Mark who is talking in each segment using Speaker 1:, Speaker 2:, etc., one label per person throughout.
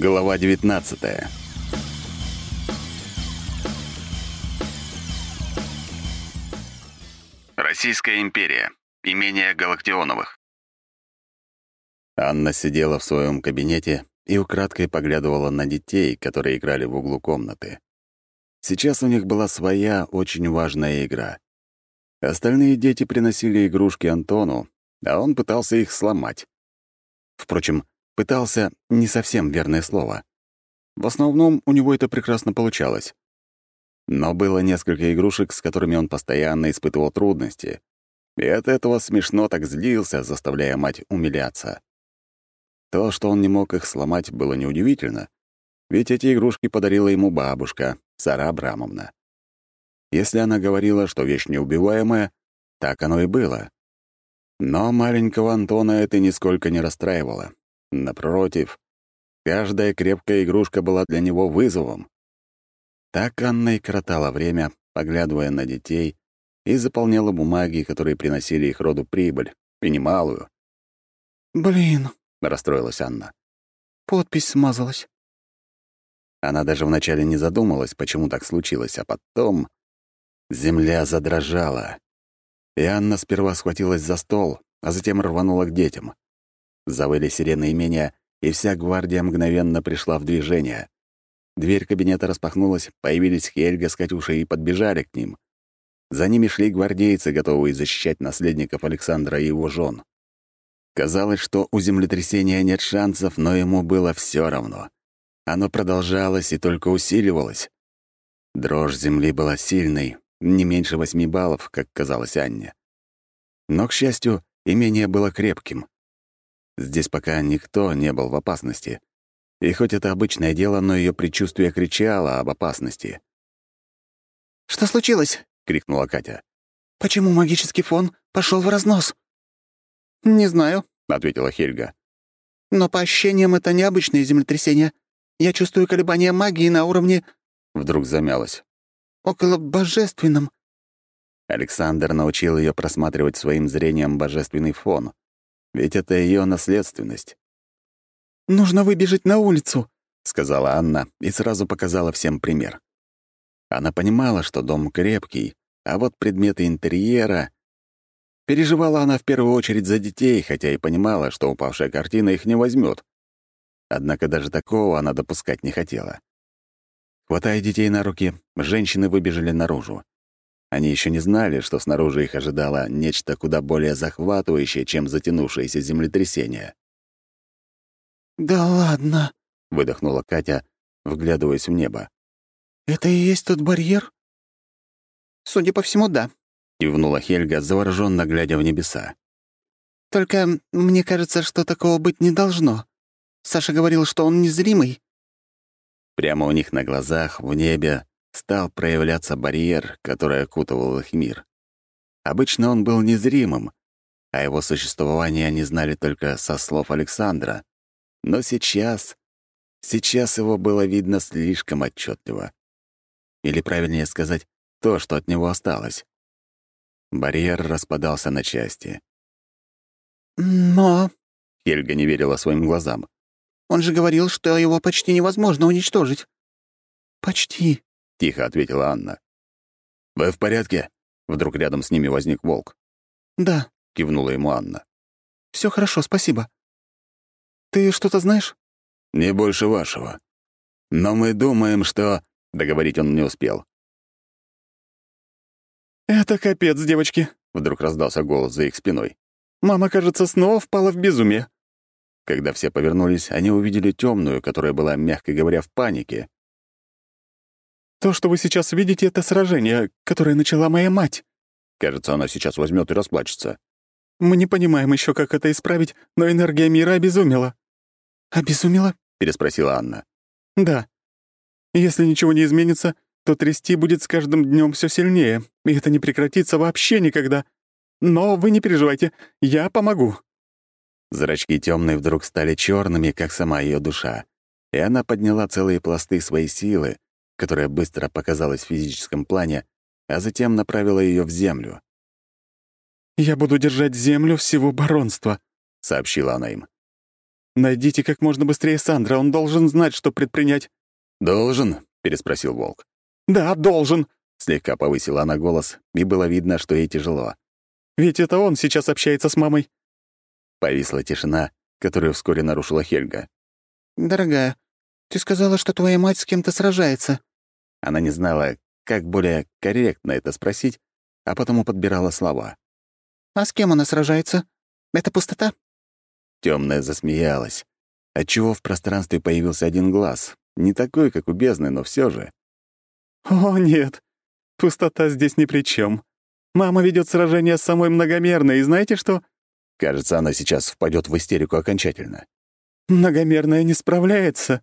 Speaker 1: Глава 19 Российская империя. Имение Галактионовых. Анна сидела в своем кабинете и украдкой поглядывала на детей, которые играли в углу комнаты. Сейчас у них была своя, очень важная игра. Остальные дети приносили игрушки Антону, а он пытался их сломать. Впрочем, Пытался — не совсем верное слово. В основном у него это прекрасно получалось. Но было несколько игрушек, с которыми он постоянно испытывал трудности. И от этого смешно так злился, заставляя мать умиляться. То, что он не мог их сломать, было неудивительно, ведь эти игрушки подарила ему бабушка, Сара Абрамовна. Если она говорила, что вещь неубиваемая, так оно и было. Но маленького Антона это нисколько не расстраивало. Напротив, каждая крепкая игрушка была для него вызовом. Так Анна и коротала время, поглядывая на детей, и заполняла бумаги, которые приносили их роду прибыль, и немалую.
Speaker 2: «Блин», —
Speaker 1: расстроилась Анна.
Speaker 2: «Подпись смазалась».
Speaker 1: Она даже вначале не задумалась, почему так случилось, а потом земля задрожала. И Анна сперва схватилась за стол, а затем рванула к детям. Завыли сирены имения, и вся гвардия мгновенно пришла в движение. Дверь кабинета распахнулась, появились Хельга с Катюшей и подбежали к ним. За ними шли гвардейцы, готовые защищать наследников Александра и его жен. Казалось, что у землетрясения нет шансов, но ему было все равно. Оно продолжалось и только усиливалось. Дрожь земли была сильной, не меньше восьми баллов, как казалось Анне. Но, к счастью, имение было крепким. Здесь пока никто не был в опасности. И хоть это обычное дело, но ее предчувствие кричало об опасности.
Speaker 2: «Что случилось?» — крикнула Катя. «Почему магический фон пошел в разнос?» «Не знаю», — ответила Хельга. «Но по ощущениям это необычные землетрясения. Я чувствую колебания магии на уровне...»
Speaker 1: Вдруг замялась.
Speaker 2: «Около божественном».
Speaker 1: Александр научил ее просматривать своим зрением божественный фон. Ведь это ее наследственность.
Speaker 2: «Нужно выбежать на улицу», —
Speaker 1: сказала Анна и сразу показала всем пример. Она понимала, что дом крепкий, а вот предметы интерьера... Переживала она в первую очередь за детей, хотя и понимала, что упавшая картина их не возьмет. Однако даже такого она допускать не хотела. Хватая детей на руки, женщины выбежали наружу. Они еще не знали, что снаружи их ожидало нечто куда более захватывающее, чем затянувшееся землетрясение.
Speaker 2: «Да ладно», —
Speaker 1: выдохнула Катя, вглядываясь в небо.
Speaker 2: «Это и есть тот барьер?» «Судя по всему, да», —
Speaker 1: кивнула Хельга, завороженно глядя в небеса.
Speaker 2: «Только мне кажется, что такого быть не должно. Саша говорил, что он незримый».
Speaker 1: Прямо у них на глазах, в небе, стал проявляться барьер, который окутывал их мир. Обычно он был незримым, а его существование они знали только со слов Александра. Но сейчас... Сейчас его было видно слишком отчетливо. Или, правильнее сказать, то, что от него осталось. Барьер распадался на части.
Speaker 2: «Но...»
Speaker 1: — Хельга не верила своим глазам.
Speaker 2: «Он же говорил, что его почти невозможно уничтожить». «Почти», —
Speaker 1: тихо ответила Анна. «Вы в порядке?» Вдруг рядом с ними возник волк.
Speaker 2: «Да», —
Speaker 1: кивнула ему Анна.
Speaker 2: Все хорошо, спасибо. Ты что-то знаешь?»
Speaker 1: «Не больше вашего. Но мы думаем, что...» — договорить он не успел.
Speaker 2: «Это капец, девочки», — вдруг раздался голос за их спиной. «Мама, кажется, снова впала в безумие».
Speaker 1: Когда все повернулись, они увидели темную, которая была, мягко говоря, в панике.
Speaker 2: То, что вы сейчас видите, это сражение, которое начала моя мать.
Speaker 1: Кажется, она сейчас возьмет и расплачется.
Speaker 2: Мы не понимаем еще, как это исправить, но энергия мира обезумела. Обезумела?
Speaker 1: переспросила Анна.
Speaker 2: Да. Если ничего не изменится, то трясти будет с каждым днем все сильнее, и это не прекратится вообще никогда. Но вы не переживайте, я помогу.
Speaker 1: Зрачки темной вдруг стали черными, как сама ее душа, и она подняла целые пласты своей силы, которая быстро показалась в физическом плане, а затем направила ее в землю.
Speaker 2: «Я буду держать землю всего баронства», —
Speaker 1: сообщила она им.
Speaker 2: Найдите как можно быстрее Сандра, он должен знать, что предпринять».
Speaker 1: «Должен?» — переспросил Волк.
Speaker 2: «Да, должен», —
Speaker 1: слегка повысила она голос, и было видно, что ей тяжело.
Speaker 2: «Ведь это он сейчас общается с мамой».
Speaker 1: Повисла тишина, которую вскоре нарушила Хельга.
Speaker 2: «Дорогая, ты сказала, что твоя мать с кем-то сражается».
Speaker 1: Она не знала, как более корректно это спросить, а потому подбирала слова.
Speaker 2: «А с кем она сражается? Это пустота?»
Speaker 1: Темная засмеялась, отчего в пространстве появился один глаз, не такой, как у бездны, но все же.
Speaker 2: «О, нет, пустота здесь ни при чем. Мама ведет сражение с самой многомерной, и знаете что?»
Speaker 1: Кажется, она сейчас впадет в истерику окончательно.
Speaker 2: «Многомерная не справляется».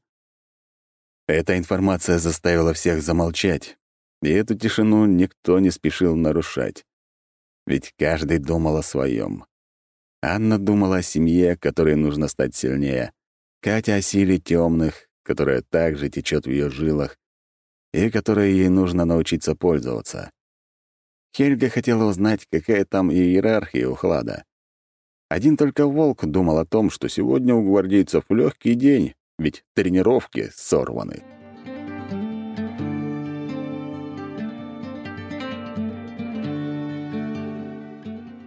Speaker 1: Эта информация заставила всех замолчать, и эту тишину никто не спешил нарушать. Ведь каждый думал о своем. Анна думала о семье, которой нужно стать сильнее. Катя о силе темных, которая также течет в ее жилах, и которой ей нужно научиться пользоваться. Хельга хотела узнать, какая там иерархия у Хлада. Один только Волк думал о том, что сегодня у гвардейцев легкий день, ведь тренировки сорваны.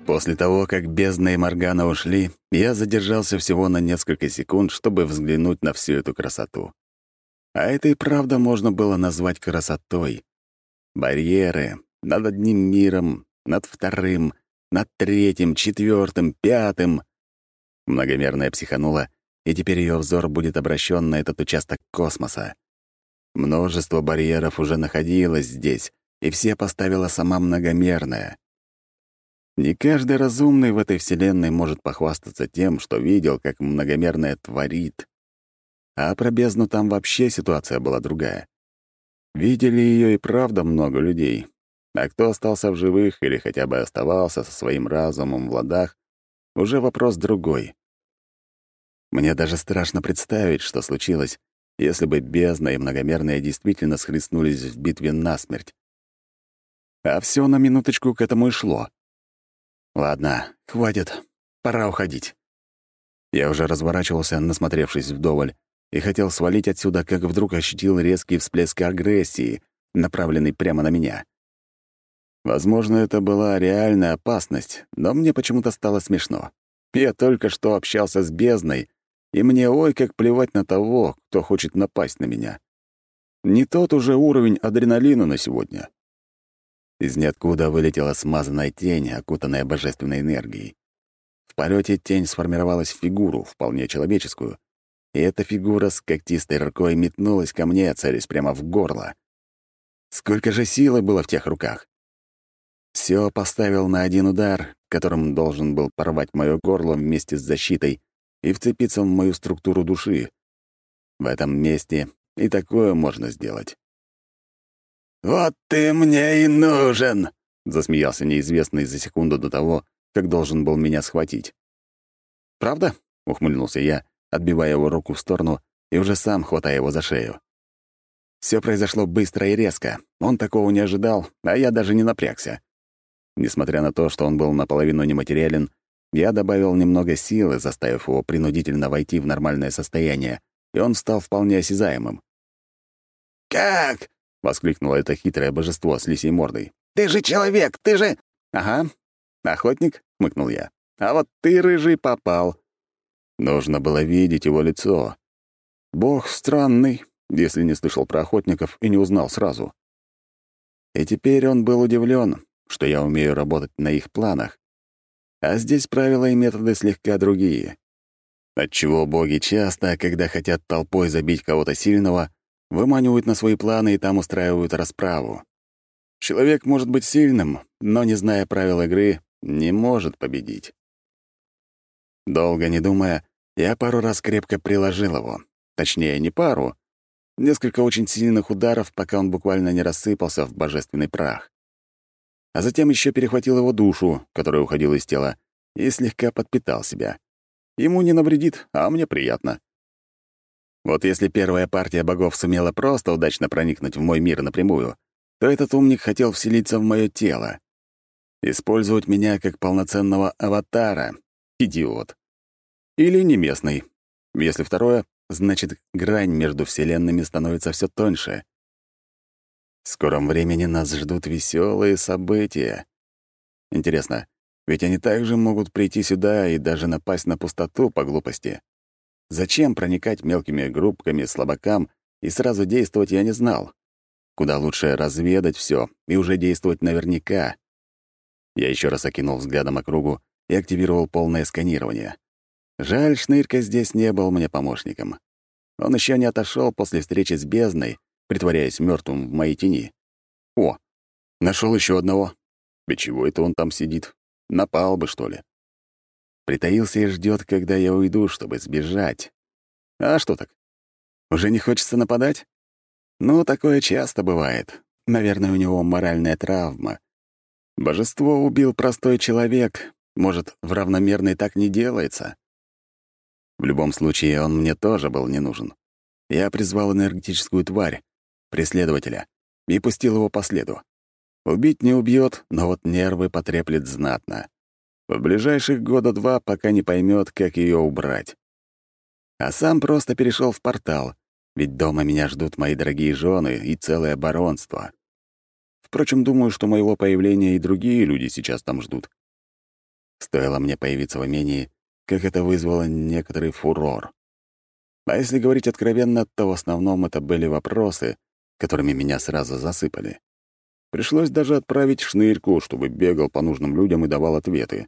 Speaker 1: После того, как бездна и Моргана ушли, я задержался всего на несколько секунд, чтобы взглянуть на всю эту красоту. А это и правда можно было назвать красотой. Барьеры над одним миром, над вторым, над третьим, четвертым, пятым. Многомерная психанула, и теперь ее взор будет обращен на этот участок космоса. Множество барьеров уже находилось здесь, и все поставила сама многомерная. Не каждый разумный в этой вселенной может похвастаться тем, что видел, как многомерное творит. А про бездну там вообще ситуация была другая. Видели ее и правда много людей. А кто остался в живых или хотя бы оставался со своим разумом в ладах, уже вопрос другой. Мне даже страшно представить, что случилось, если бы бездна и многомерные действительно схлестнулись в битве насмерть. А все на минуточку к этому и шло. Ладно, хватит, пора уходить. Я уже разворачивался, насмотревшись вдоволь, и хотел свалить отсюда, как вдруг ощутил резкий всплеск агрессии, направленный прямо на меня. Возможно, это была реальная опасность, но мне почему-то стало смешно. Я только что общался с бездной, и мне ой как плевать на того, кто хочет напасть на меня. Не тот уже уровень адреналина на сегодня. Из ниоткуда вылетела смазанная тень, окутанная божественной энергией. В полете тень сформировалась в фигуру, вполне человеческую, и эта фигура с когтистой рукой метнулась ко мне, целясь прямо в горло. Сколько же силы было в тех руках! Все поставил на один удар, которым должен был порвать мое горло вместе с защитой и вцепиться в мою структуру души. В этом месте и такое можно сделать. «Вот ты мне и нужен!» — засмеялся неизвестный за секунду до того, как должен был меня схватить. «Правда?» — ухмыльнулся я, отбивая его руку в сторону и уже сам хватая его за шею. Все произошло быстро и резко. Он такого не ожидал, а я даже не напрягся. Несмотря на то, что он был наполовину нематериален, я добавил немного силы, заставив его принудительно войти в нормальное состояние, и он стал вполне осязаемым.
Speaker 2: «Как?
Speaker 1: — воскликнуло это хитрое божество с лисей мордой.
Speaker 2: «Ты же человек, ты же...»
Speaker 1: «Ага, охотник», — хмыкнул я. «А вот ты, рыжий, попал». Нужно было видеть его лицо. Бог странный, если не слышал про охотников и не узнал сразу. И теперь он был удивлен, что я умею работать на их планах. А здесь правила и методы слегка другие. Отчего боги часто, когда хотят толпой забить кого-то сильного, выманивают на свои планы и там устраивают расправу. Человек может быть сильным, но, не зная правил игры, не может победить. Долго не думая, я пару раз крепко приложил его. Точнее, не пару. Несколько очень сильных ударов, пока он буквально не рассыпался в божественный прах. А затем еще перехватил его душу, которая уходила из тела, и слегка подпитал себя. Ему не навредит, а мне приятно. Вот если первая партия богов сумела просто удачно проникнуть в мой мир напрямую, то этот умник хотел вселиться в мое тело. Использовать меня как полноценного аватара. Идиот. Или не местный. Если второе, значит, грань между вселенными становится все тоньше. В скором времени нас ждут веселые события. Интересно, ведь они также могут прийти сюда и даже напасть на пустоту по глупости. Зачем проникать мелкими группками слабакам и сразу действовать я не знал. Куда лучше разведать все и уже действовать наверняка. Я еще раз окинул взглядом округу и активировал полное сканирование. Жаль, Шнырька здесь не был мне помощником. Он еще не отошел после встречи с бездной, притворяясь мертвым в моей тени. О, нашел еще одного. Ведь чего это он там сидит? Напал бы, что ли? Притаился и ждет, когда я уйду, чтобы сбежать. А что так? Уже не хочется нападать? Ну, такое часто бывает. Наверное, у него моральная травма. Божество убил простой человек. Может, в равномерной так не делается? В любом случае, он мне тоже был не нужен. Я призвал энергетическую тварь, преследователя, и пустил его по следу. Убить не убьет, но вот нервы потреплет знатно. В ближайших года два, пока не поймет, как ее убрать. А сам просто перешел в портал, ведь дома меня ждут мои дорогие жены и целое баронство. Впрочем, думаю, что моего появления и другие люди сейчас там ждут. Стоило мне появиться в имении, как это вызвало некоторый фурор. А если говорить откровенно, то в основном это были вопросы, которыми меня сразу засыпали. Пришлось даже отправить шнырьку, чтобы бегал по нужным людям и давал ответы.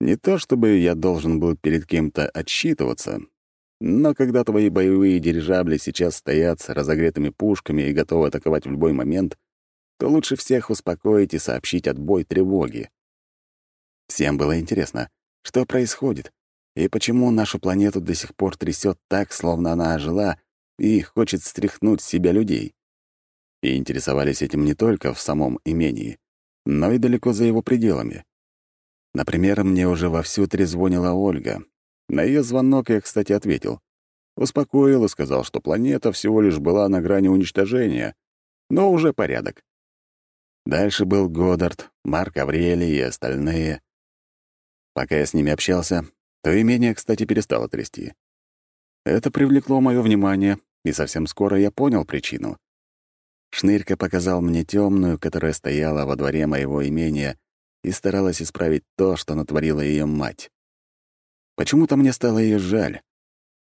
Speaker 1: Не то чтобы я должен был перед кем-то отчитываться, но когда твои боевые дирижабли сейчас стоят с разогретыми пушками и готовы атаковать в любой момент, то лучше всех успокоить и сообщить отбой тревоги. Всем было интересно, что происходит? И почему нашу планету до сих пор трясет так, словно она ожила и хочет стряхнуть с себя людей? И интересовались этим не только в самом имении, но и далеко за его пределами. Например, мне уже вовсю трезвонила Ольга. На ее звонок я, кстати, ответил. Успокоил и сказал, что планета всего лишь была на грани уничтожения, но уже порядок. Дальше был Годдард, Марк Аврелий и остальные. Пока я с ними общался, то имение, кстати, перестало трясти. Это привлекло мое внимание, и совсем скоро я понял причину. Шнырька показал мне темную, которая стояла во дворе моего имения и старалась исправить то, что натворила ее мать. Почему-то мне стало ее жаль,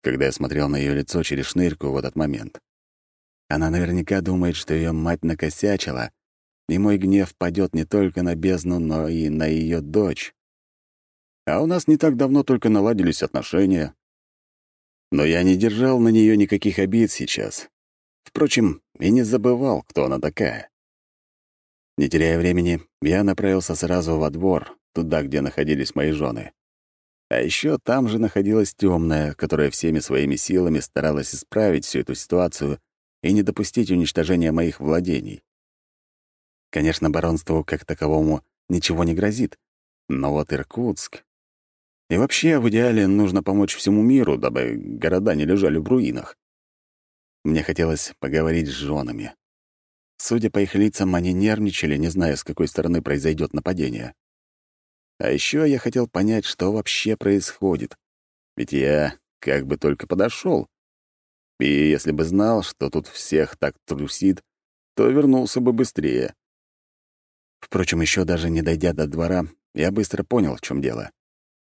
Speaker 1: когда я смотрел на ее лицо через шнырьку в этот момент. Она наверняка думает, что ее мать накосячила, и мой гнев падет не только на бездну, но и на ее дочь. А у нас не так давно только наладились отношения. Но я не держал на нее никаких обид сейчас. Впрочем, и не забывал, кто она такая. Не теряя времени, я направился сразу во двор, туда, где находились мои жены. А еще там же находилась темная, которая всеми своими силами старалась исправить всю эту ситуацию и не допустить уничтожения моих владений. Конечно, баронству как таковому ничего не грозит, но вот Иркутск и вообще, в идеале, нужно помочь всему миру, дабы города не лежали в руинах. Мне хотелось поговорить с женами. Судя по их лицам, они нервничали, не зная, с какой стороны произойдет нападение. А еще я хотел понять, что вообще происходит. Ведь я как бы только подошел. И если бы знал, что тут всех так трусит, то вернулся бы быстрее. Впрочем, еще даже не дойдя до двора, я быстро понял, в чем дело.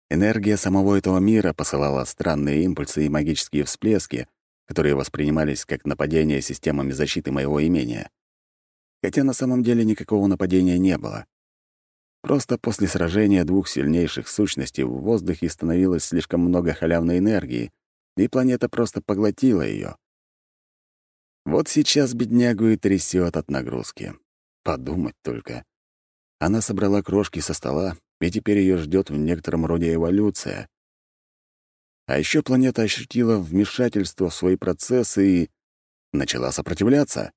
Speaker 1: Энергия самого этого мира посылала странные импульсы и магические всплески, которые воспринимались как нападение системами защиты моего имения. Хотя на самом деле никакого нападения не было. Просто после сражения двух сильнейших сущностей в воздухе становилось слишком много халявной энергии, и планета просто поглотила ее. Вот сейчас беднягу и трясет от нагрузки. Подумать только. Она собрала крошки со стола и теперь ее ждет в некотором роде эволюция. А еще планета ощутила вмешательство в свои процессы и начала сопротивляться.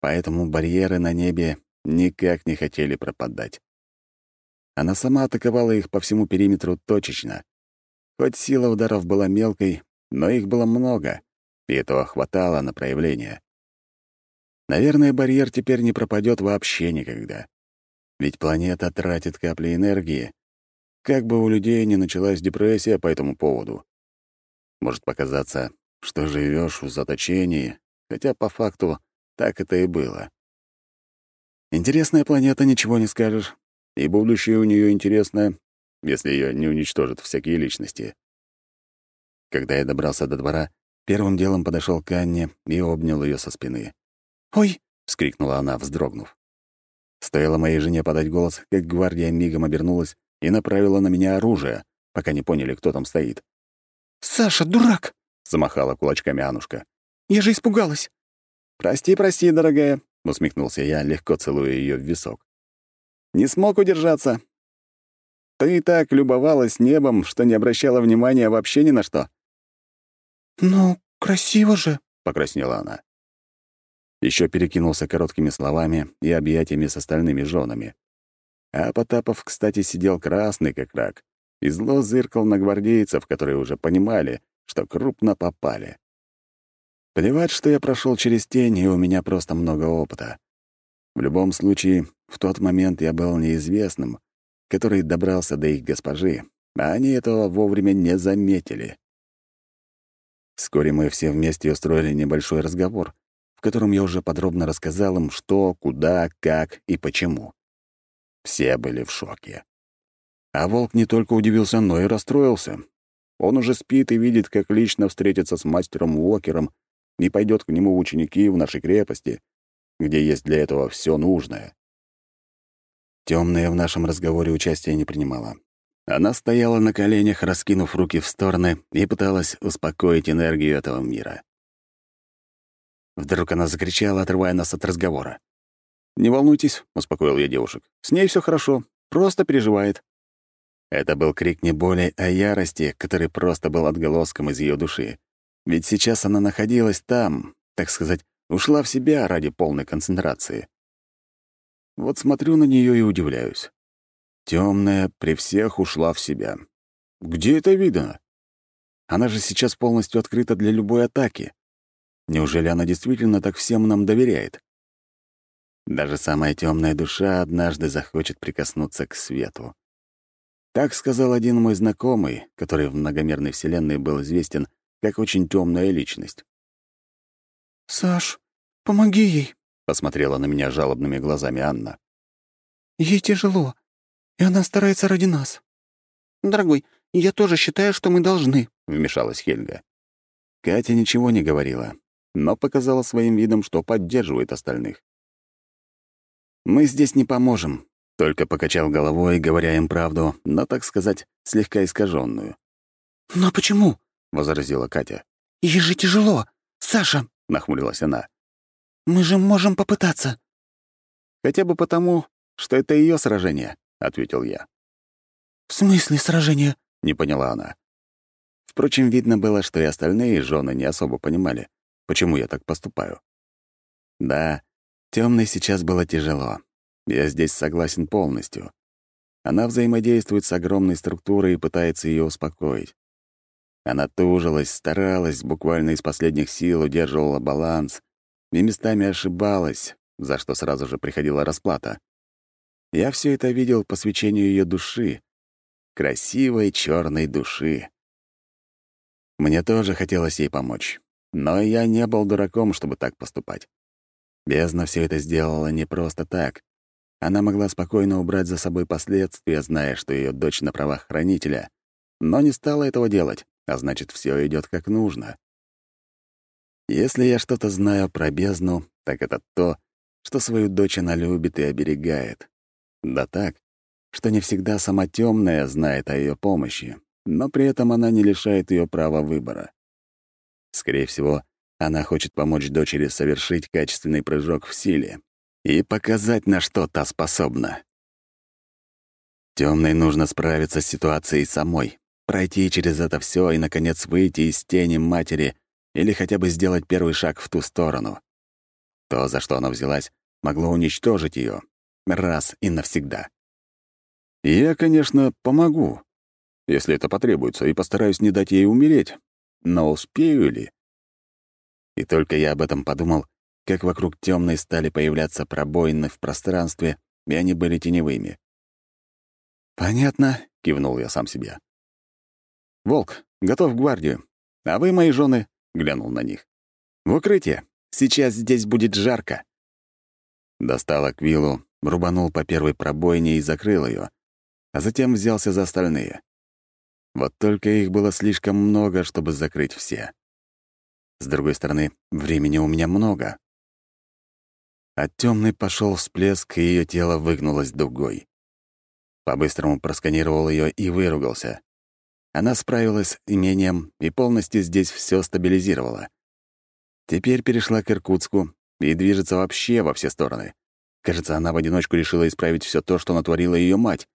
Speaker 1: Поэтому барьеры на небе никак не хотели пропадать. Она сама атаковала их по всему периметру точечно. Хоть сила ударов была мелкой, но их было много, и этого хватало на проявление. Наверное, барьер теперь не пропадет вообще никогда. Ведь планета тратит капли энергии. Как бы у людей не началась депрессия по этому поводу. Может показаться, что живешь в заточении, хотя по факту так это и было. Интересная планета, ничего не скажешь. И будущее у нее интересное, если ее не уничтожат всякие личности. Когда я добрался до двора, первым делом подошел к Анне и обнял ее со спины.
Speaker 2: «Ой!»
Speaker 1: — вскрикнула она, вздрогнув. Стоило моей жене подать голос, как гвардия мигом обернулась и направила на меня оружие, пока не поняли, кто там стоит.
Speaker 2: «Саша, дурак!»
Speaker 1: — замахала кулачками Анушка.
Speaker 2: «Я же испугалась!»
Speaker 1: «Прости, прости, дорогая», — усмехнулся я, легко целуя ее в висок. «Не смог удержаться. Ты и так любовалась небом, что не обращала внимания вообще ни на что».
Speaker 2: «Ну, красиво же», —
Speaker 1: покраснела она. Еще перекинулся короткими словами и объятиями с остальными женами. А Потапов, кстати, сидел красный, как рак, и зло зыркал на гвардейцев, которые уже понимали, что крупно попали. Плевать, что я прошел через тень, и у меня просто много опыта. В любом случае, в тот момент я был неизвестным, который добрался до их госпожи, а они этого вовремя не заметили. Вскоре мы все вместе устроили небольшой разговор, в котором я уже подробно рассказал им, что, куда, как и почему. Все были в шоке. А волк не только удивился, но и расстроился. Он уже спит и видит, как лично встретится с мастером Уокером и пойдет к нему в ученики в нашей крепости, где есть для этого все нужное. Темная в нашем разговоре участия не принимала. Она стояла на коленях, раскинув руки в стороны, и пыталась успокоить энергию этого мира. Вдруг она закричала, отрывая нас от разговора. «Не волнуйтесь», — успокоил я девушек. «С ней все хорошо, просто переживает». Это был крик не боли, а ярости, который просто был отголоском из ее души. Ведь сейчас она находилась там, так сказать, ушла в себя ради полной концентрации. Вот смотрю на нее и удивляюсь. Темная при всех ушла в себя. Где это видно? Она же сейчас полностью открыта для любой атаки. Неужели она действительно так всем нам доверяет? Даже самая темная душа однажды захочет прикоснуться к свету. Так сказал один мой знакомый, который в многомерной вселенной был известен как очень темная личность.
Speaker 2: «Саш, помоги ей», —
Speaker 1: посмотрела на меня жалобными глазами Анна.
Speaker 2: «Ей тяжело, и она старается ради нас». «Дорогой, я тоже считаю, что мы должны», —
Speaker 1: вмешалась Хельга. Катя ничего не говорила, но показала своим видом, что поддерживает остальных. «Мы здесь не поможем», — только покачал головой, говоря им правду, но, так сказать, слегка искаженную.
Speaker 2: «Но почему?»
Speaker 1: — возразила Катя.
Speaker 2: «Ей же тяжело. Саша!»
Speaker 1: — нахмурилась она.
Speaker 2: «Мы же можем попытаться».
Speaker 1: «Хотя бы потому, что это ее сражение», — ответил я.
Speaker 2: «В смысле сражение?»
Speaker 1: — не поняла она. Впрочем, видно было, что и остальные жены не особо понимали, почему я так поступаю. Да, темной сейчас было тяжело. Я здесь согласен полностью. Она взаимодействует с огромной структурой и пытается ее успокоить. Она тужилась, старалась, буквально из последних сил удерживала баланс и местами ошибалась, за что сразу же приходила расплата. Я все это видел по свечению ее души, красивой черной души. Мне тоже хотелось ей помочь. Но я не был дураком, чтобы так поступать. Бездна все это сделала не просто так. Она могла спокойно убрать за собой последствия, зная, что ее дочь на правах хранителя, но не стала этого делать, а значит, все идет как нужно. Если я что-то знаю про бездну, так это то, что свою дочь она любит и оберегает. Да так, что не всегда сама темная знает о ее помощи, но при этом она не лишает ее права выбора. Скорее всего, она хочет помочь дочери совершить качественный прыжок в силе и показать, на что та способна. Темной нужно справиться с ситуацией самой, пройти через это все и, наконец, выйти из тени матери или хотя бы сделать первый шаг в ту сторону. То, за что она взялась, могло уничтожить ее раз и навсегда. я, конечно, помогу, если это потребуется, и постараюсь не дать ей умереть. Но успею ли? И только я об этом подумал, как вокруг темной стали появляться пробоины в пространстве, и они были теневыми. «Понятно», — кивнул я сам себе. «Волк, готов к гвардию. А вы, мои жены, глянул на них. В укрытие. Сейчас здесь будет жарко. Достал аквилу, рубанул по первой пробойне и закрыл ее, а затем взялся за остальные. Вот только их было слишком много, чтобы закрыть все. С другой стороны, времени у меня много. От темной пошел всплеск, и ее тело выгнулось дугой. По-быстрому просканировал ее и выругался. Она справилась с имением и полностью здесь все стабилизировала. Теперь перешла к Иркутску и движется вообще во все стороны. Кажется, она в одиночку решила исправить все то, что натворила ее мать.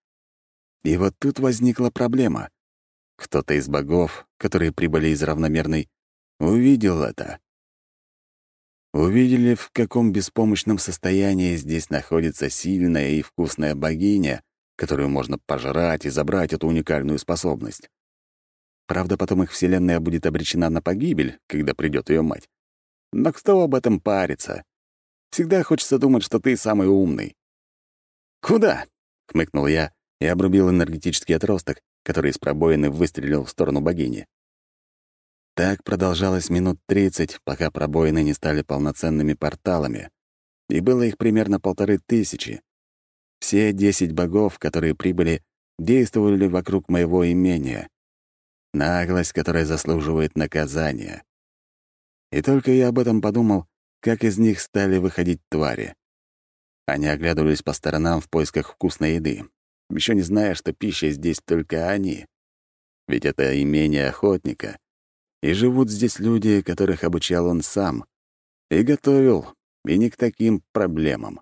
Speaker 1: И вот тут возникла проблема. Кто-то из богов, которые прибыли из равномерной, увидел это. Увидели, в каком беспомощном состоянии здесь находится сильная и вкусная богиня, которую можно пожрать и забрать эту уникальную способность. Правда, потом их вселенная будет обречена на погибель, когда придет ее мать. Но кто об этом парится? Всегда хочется думать, что ты самый умный. «Куда?» — хмыкнул я и обрубил энергетический отросток, который из пробоины выстрелил в сторону богини. Так продолжалось минут тридцать, пока пробоины не стали полноценными порталами, и было их примерно полторы тысячи. Все десять богов, которые прибыли, действовали вокруг моего имения. Наглость, которая заслуживает наказания. И только я об этом подумал, как из них стали выходить твари. Они оглядывались по сторонам в поисках вкусной еды, еще не зная, что пища здесь только они. Ведь это имение охотника, и живут здесь люди, которых обучал он сам, и готовил, и не к таким проблемам.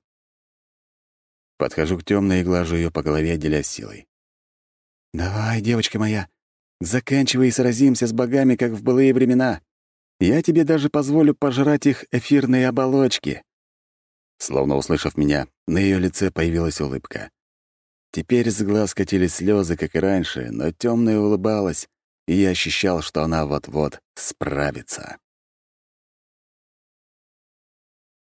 Speaker 1: Подхожу к темной и глажу ее по голове, деля силой. «Давай, девочка моя, заканчивай и сразимся с богами, как в былые времена. Я тебе даже позволю пожрать их эфирные оболочки». Словно услышав меня, на ее лице появилась улыбка. Теперь с глаз катились слезы, как и раньше, но темная улыбалась, и я ощущал, что она вот-вот справится.